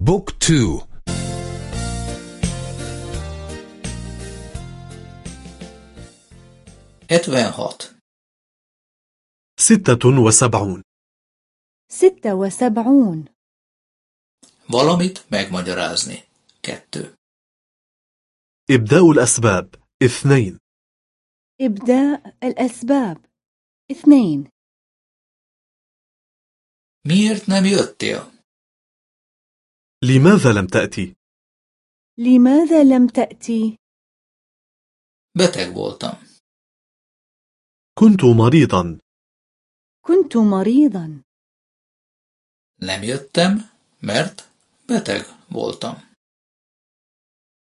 بوك تو. hetvenhat, ستة وسبعون. ستة وسبعون. Valamit megmagyarázni. Kettő. إبداء الأسباب. اثنين. إبداء الأسباب. اثنين. Miért nem jöttél? لماذا لم تأتي؟ لماذا لم تأتي؟ Beteg voltam. كنت مريضا كنت مريضا Nem jöttem, mert beteg voltam.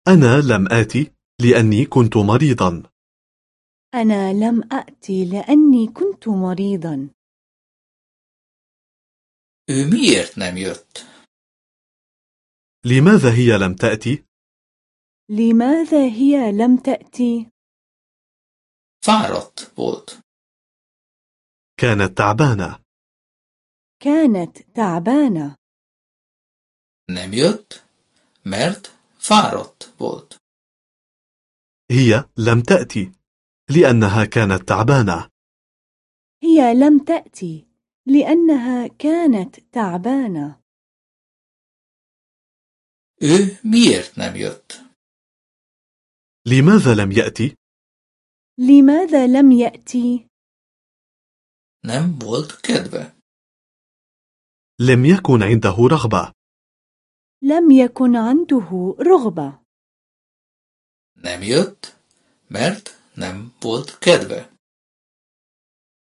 أنا لم آتي لأني كنت مريضا أنا لم أأتي لأني كنت مريضا Ő miért nem jött? لماذا هي لم تأتي؟ لماذا هي لم تأتي؟ Fáradt volt. كانت تعبانة كانت تعبانة Nem jött, mert fáradt volt. هي لم تأتي لأنها كانت تعبانة هي لم تأتي لأنها كانت تعبانة Ő miért nem jött? لماذا لم يأتي؟ لماذا لم يأتي؟ Nem volt kedve. لم يكن عنده رغبة لم يكن عنده رغبة Nem jött, mert nem volt kedve.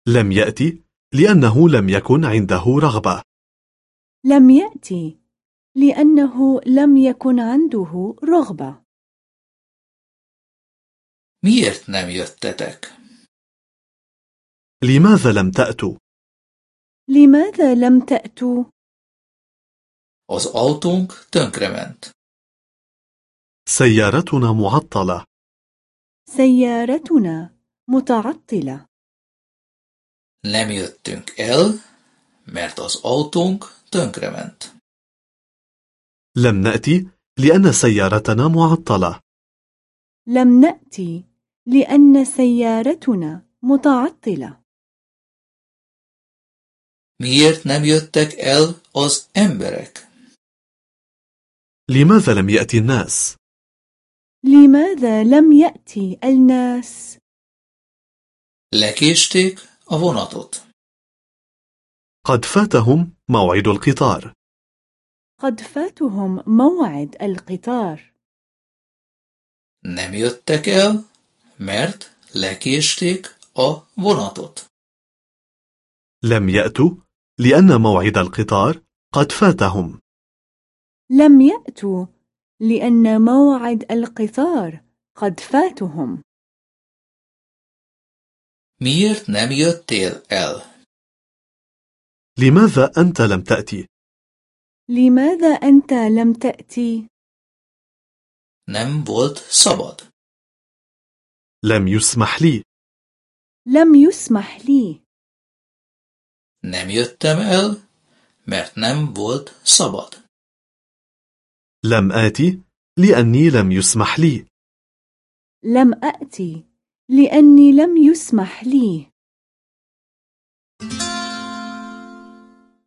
لم يأتي لأنه لم يكن عنده رغبة لم يأتي لأنه لم يكن عنده رغبة Miért nem jöttetek? لماذا لم تأتوا؟ لماذا لم تأتوا؟ Az autónk tönkrement. سيارتنا معطلة سيارتنا متعطلة Nem jöttünk el, mert az autónk tönkrement. لم نأتي لأن سيارتنا معطلة لم نأتي لأن سيارتنا متعطلة Miért nem jöttek el az emberek? لماذا لم يأتي الناس؟ لماذا لم يأتي الناس؟ Lekésték a vonatot. قد فاتهم موعد القطار قد فاتهم موعد القطار Nem jöttek el, mert lekésték a vonatot. لم يأتوا لأن موعد القطار قد فاتهم لم يأتوا لأن موعد القطار قد فاتهم Miért nem jöttél el? لماذا أنت لم تأتي؟ لماذا أنت لم تأتي؟ Nem volt szabad. لم يسمح لي لم يسمح لي Nem jöttem el, mert nem volt szabad. لم آتي لأني لم يسمح لي لم أأتي لأني لم يسمح لي